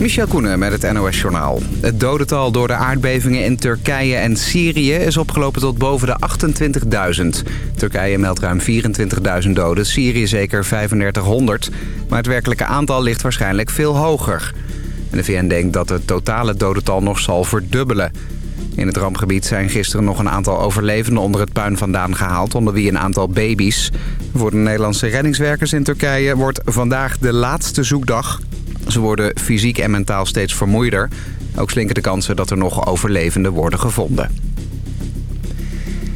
Michel Koenen met het NOS-journaal. Het dodental door de aardbevingen in Turkije en Syrië is opgelopen tot boven de 28.000. Turkije meldt ruim 24.000 doden, Syrië zeker 3500. Maar het werkelijke aantal ligt waarschijnlijk veel hoger. En de VN denkt dat het totale dodental nog zal verdubbelen. In het rampgebied zijn gisteren nog een aantal overlevenden onder het puin vandaan gehaald... onder wie een aantal baby's. Voor de Nederlandse reddingswerkers in Turkije wordt vandaag de laatste zoekdag... Ze worden fysiek en mentaal steeds vermoeider. Ook slinken de kansen dat er nog overlevenden worden gevonden.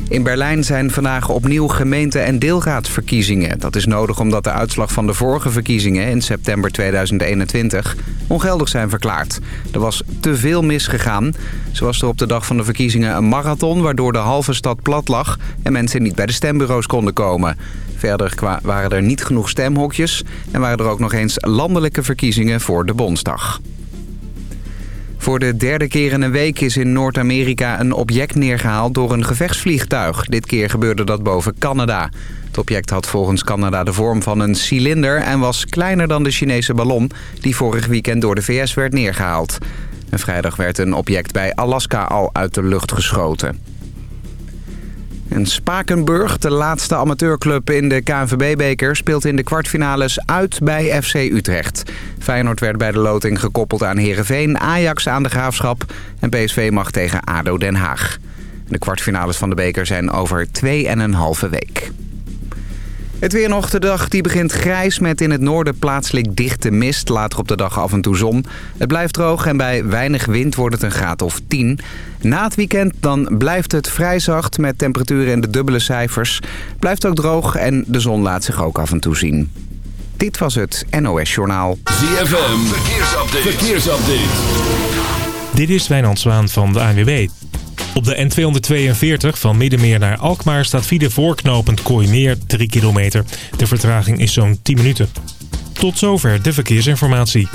In Berlijn zijn vandaag opnieuw gemeente- en deelraadsverkiezingen. Dat is nodig omdat de uitslag van de vorige verkiezingen in september 2021 ongeldig zijn verklaard. Er was te veel misgegaan. Zo was er op de dag van de verkiezingen een marathon... waardoor de halve stad plat lag en mensen niet bij de stembureaus konden komen. Verder waren er niet genoeg stemhokjes en waren er ook nog eens landelijke verkiezingen voor de Bondsdag. Voor de derde keer in een week is in Noord-Amerika een object neergehaald door een gevechtsvliegtuig. Dit keer gebeurde dat boven Canada. Het object had volgens Canada de vorm van een cilinder en was kleiner dan de Chinese ballon die vorig weekend door de VS werd neergehaald. En vrijdag werd een object bij Alaska al uit de lucht geschoten. En Spakenburg, de laatste amateurclub in de KNVB-beker... speelt in de kwartfinales uit bij FC Utrecht. Feyenoord werd bij de loting gekoppeld aan Heerenveen, Ajax aan de Graafschap... en PSV mag tegen ADO Den Haag. De kwartfinales van de beker zijn over 2,5 week. Het weer nog. De dag die begint grijs met in het noorden plaatselijk dichte mist. Later op de dag af en toe zon. Het blijft droog en bij weinig wind wordt het een graad of 10. Na het weekend dan blijft het vrij zacht met temperaturen in de dubbele cijfers. Blijft ook droog en de zon laat zich ook af en toe zien. Dit was het NOS Journaal. ZFM. Verkeersupdate. Verkeersupdate. Dit is Wijnand Zwaan van de ANWB. Op de N242 van Middenmeer naar Alkmaar staat file voorknopend Kooimeer 3 kilometer. De vertraging is zo'n 10 minuten. Tot zover de verkeersinformatie.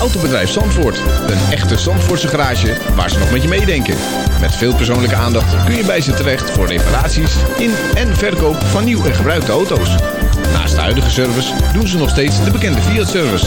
Autobedrijf Zandvoort. Een echte Zandvoortse garage waar ze nog met je meedenken. Met veel persoonlijke aandacht kun je bij ze terecht voor reparaties in en verkoop van nieuw en gebruikte auto's. Naast de huidige service doen ze nog steeds de bekende Fiat-service.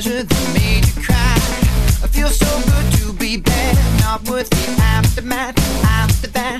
Pleasure that made you cry. I feel so good to be bad, not worth the aftermath. After that,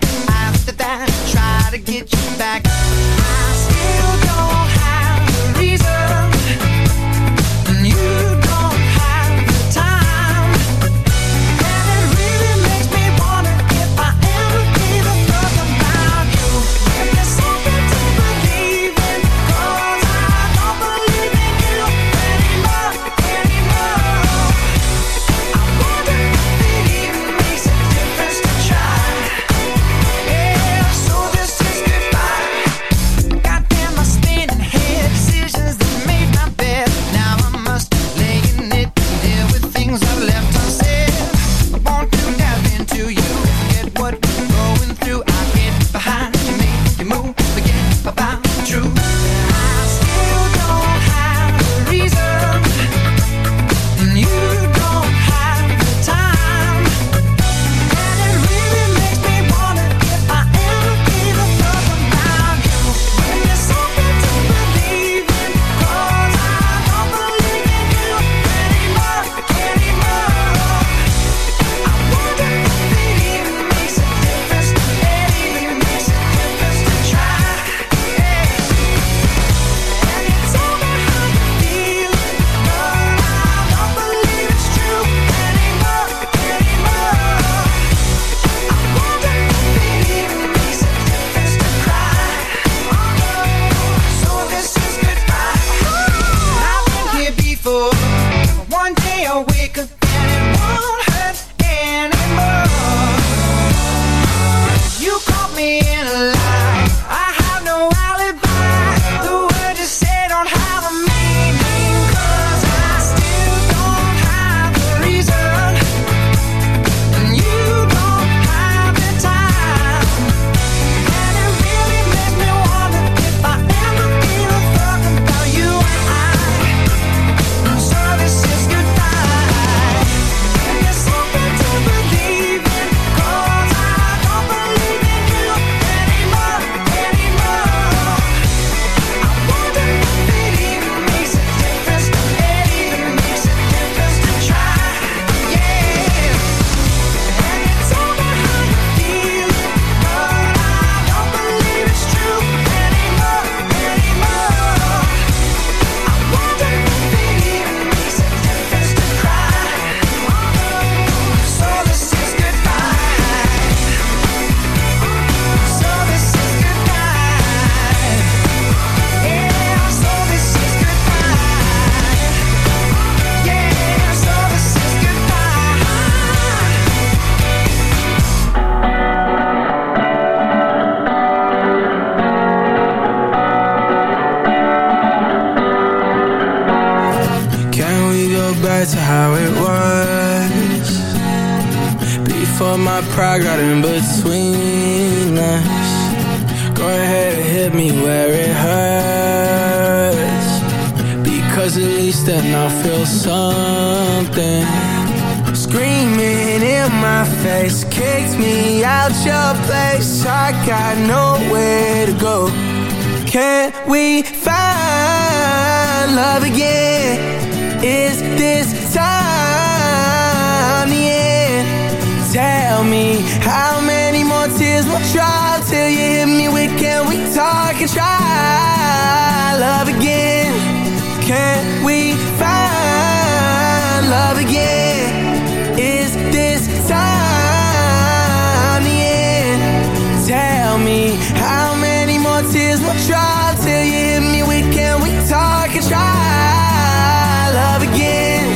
drop Till you hit me with can we talk and try love again?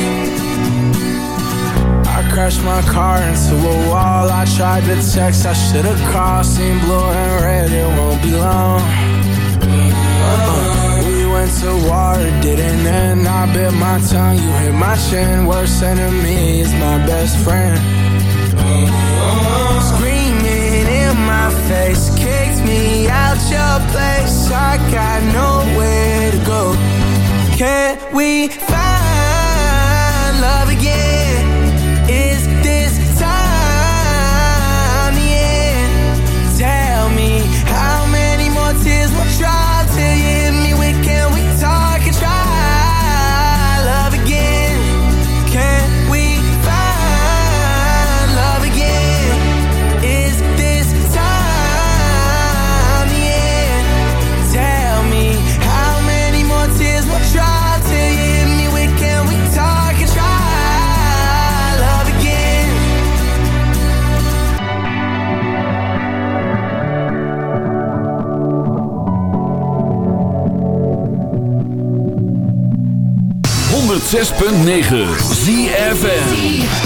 I crashed my car into a wall. I tried to text, I should've called. Seen blue and red, it won't be long. Uh, We went to war, it didn't end. I bit my tongue, you hit my chin. Worst enemy is my best friend. Screaming in my face. Kicked out your place I got nowhere to go Can we find love again? 106.9 ZFN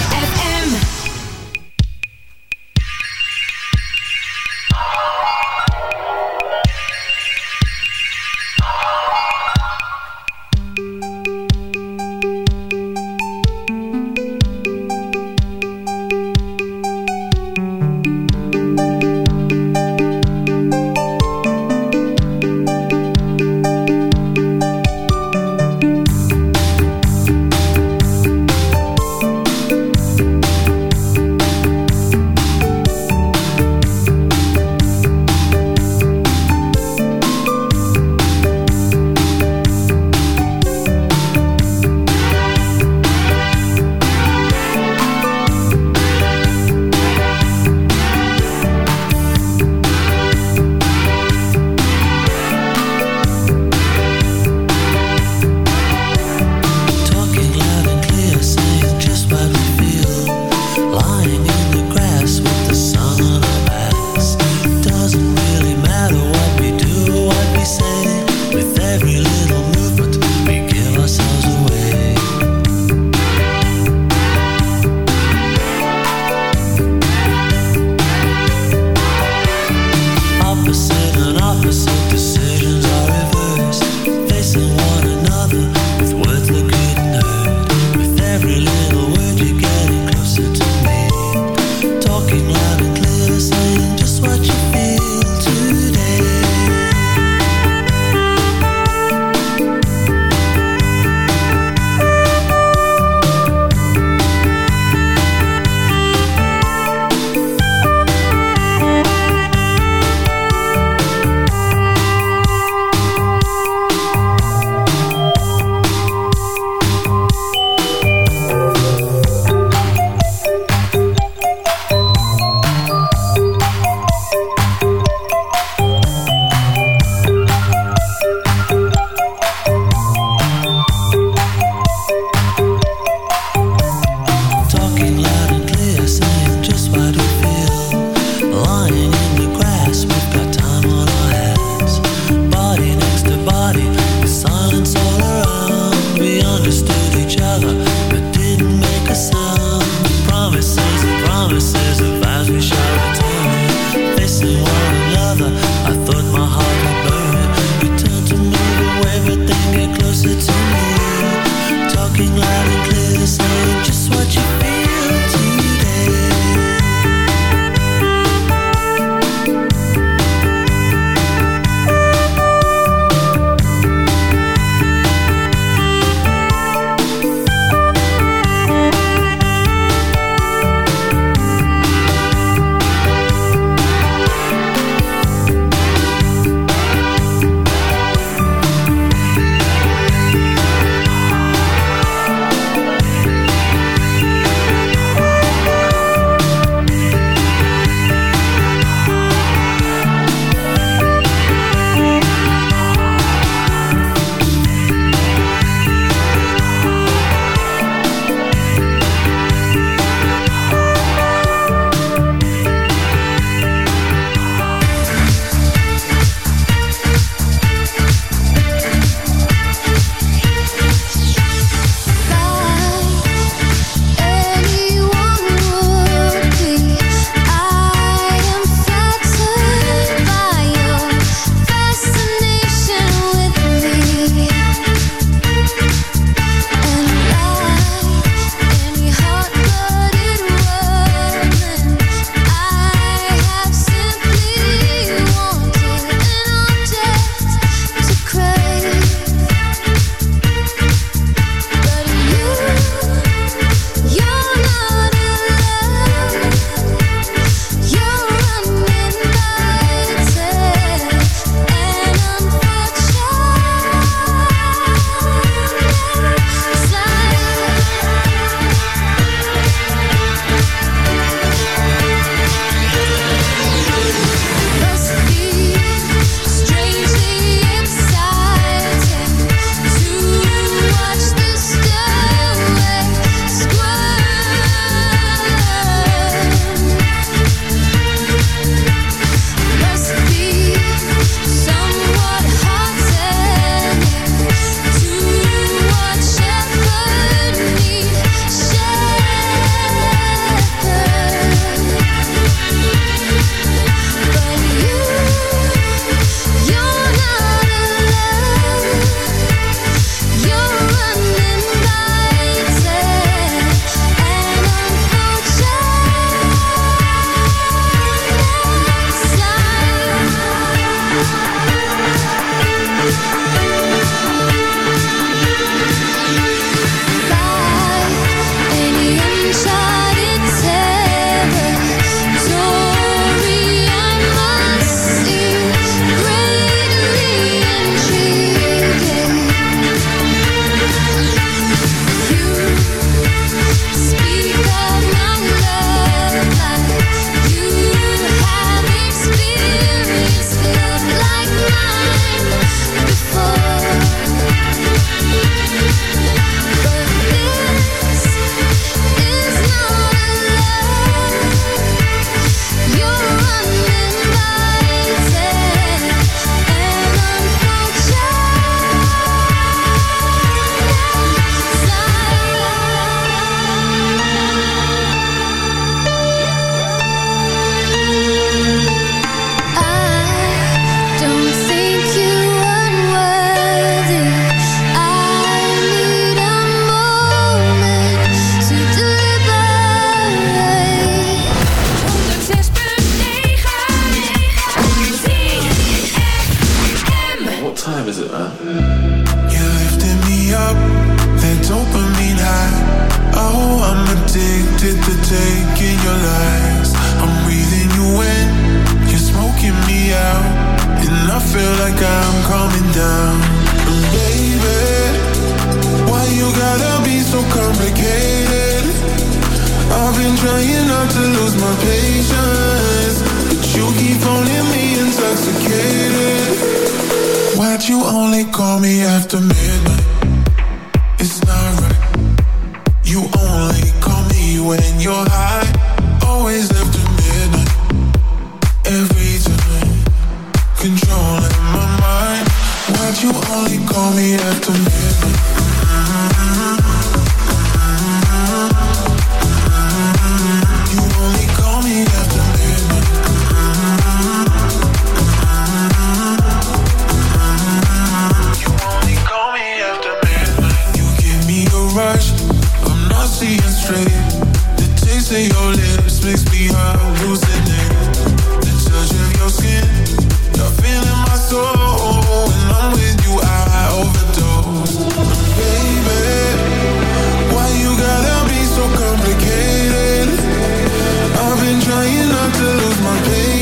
lose my patience,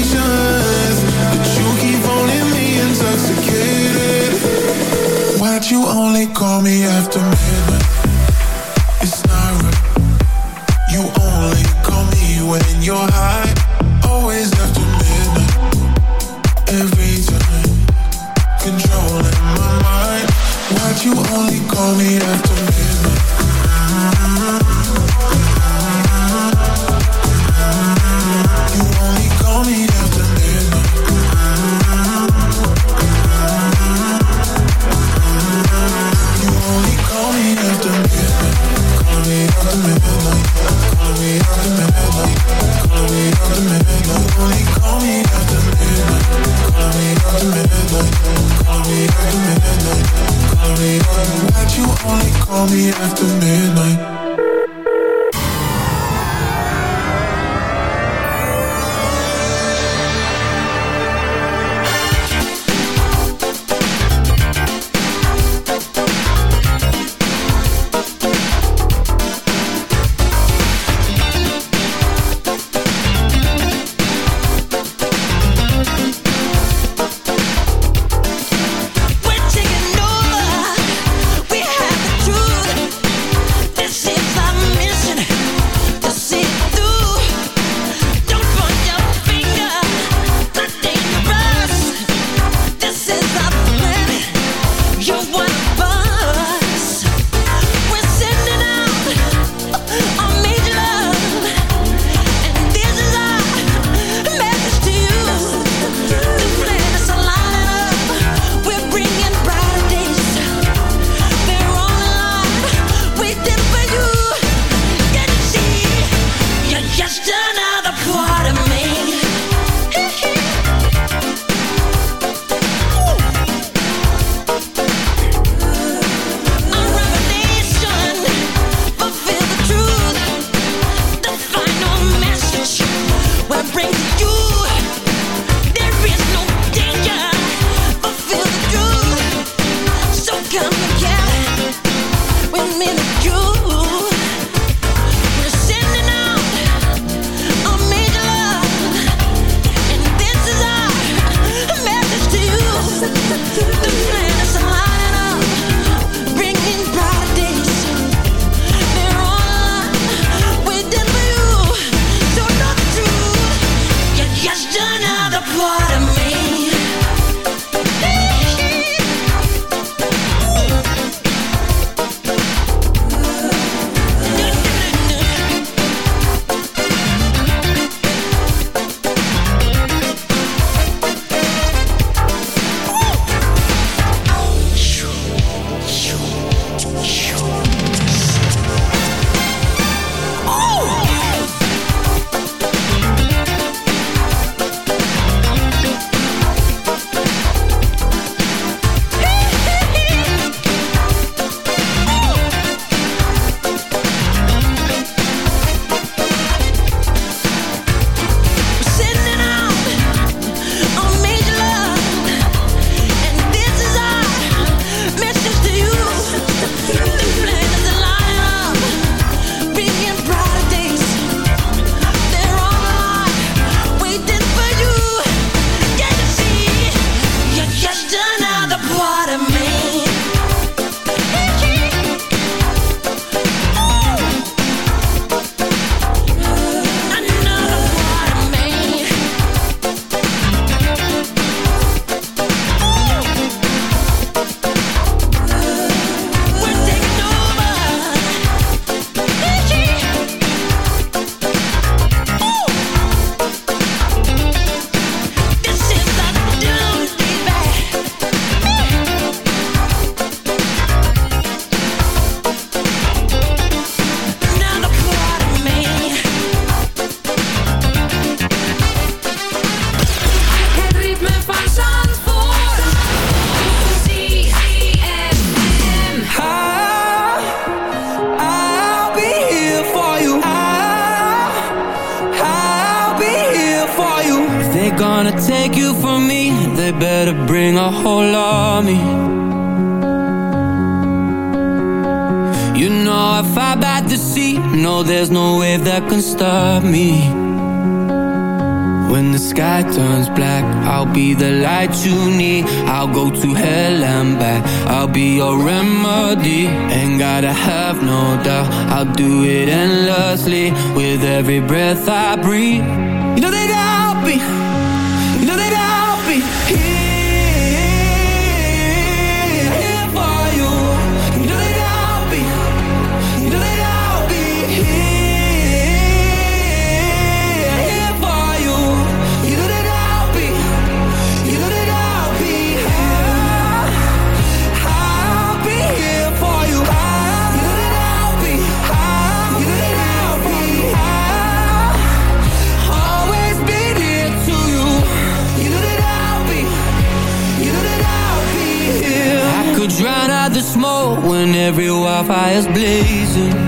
fires blazing.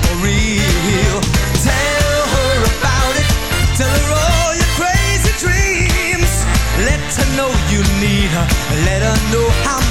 let her know how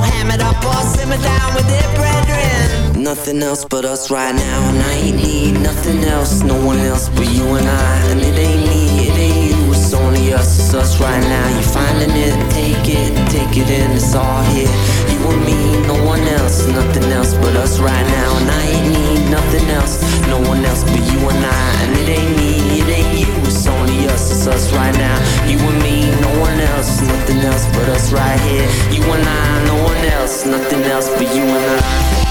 it up or sit me down with it, brethren. Nothing else but us right now, and I ain't need nothing else, no one else but you and I. And it ain't me, it ain't you, it's only us, it's us right now. You finding it, take it, take it in, it's all here. You and me, no one else, nothing else but us right now. And I ain't need nothing else, no one else but you and I. And it ain't me, it ain't you, us, it's us right now. You and me, no one else, nothing else but us right here. You and I, no one else, nothing else but you and I.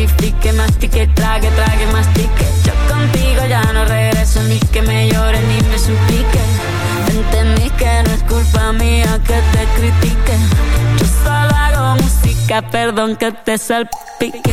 que te mortifique, mastique, trague, trague, mastique. Yo contigo ya no regreso ni que me llore ni me suplique. Entendí que no es culpa mía que te critique. Yo solo hago música, perdón que te salpique.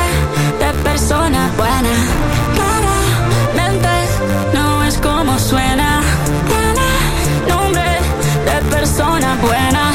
persona buena. Claramente no es como suena. Tiene nombre de persona buena.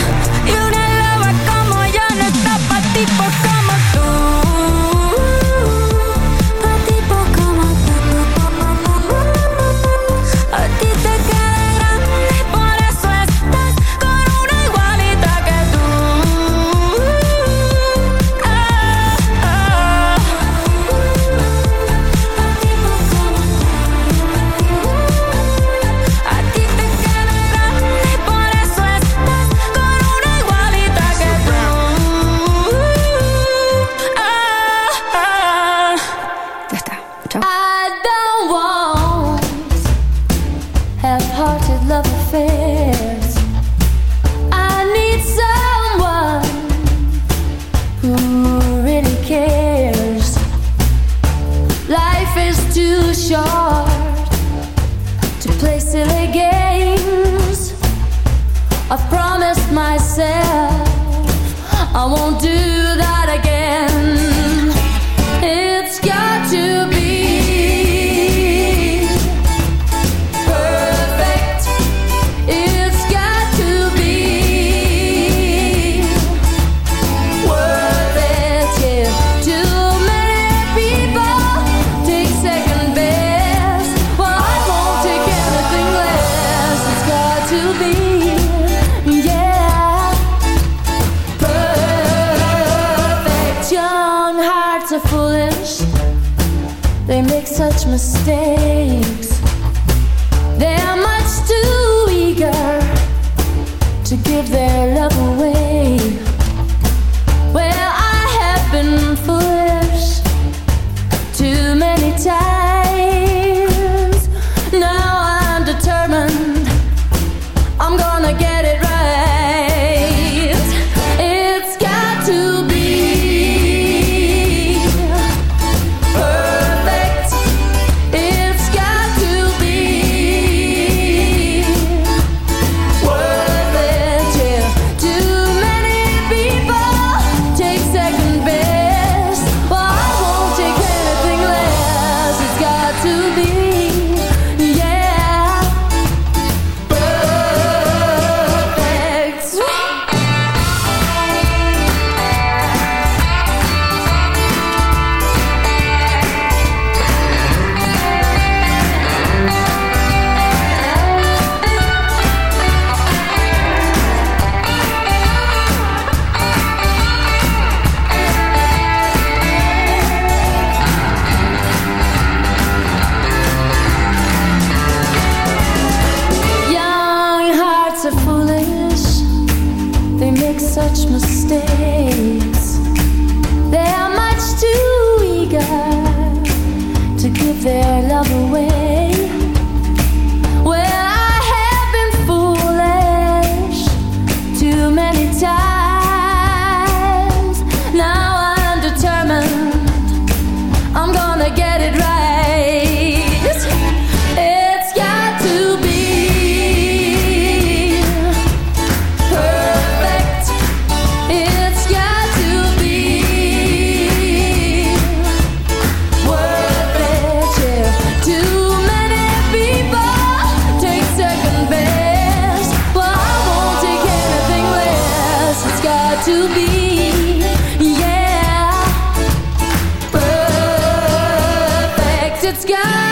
Sky.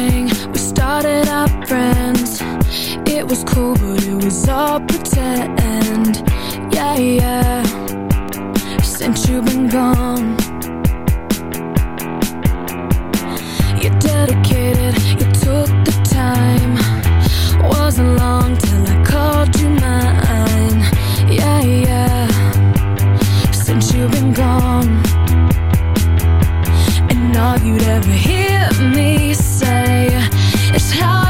thing. We started up friends. It was cool but it was all pretend. Yeah, yeah. Since you've been gone. You're dedicated, you took the time. Wasn't long till I called you mine. Yeah, yeah. Since you've been gone. All you'd ever hear me how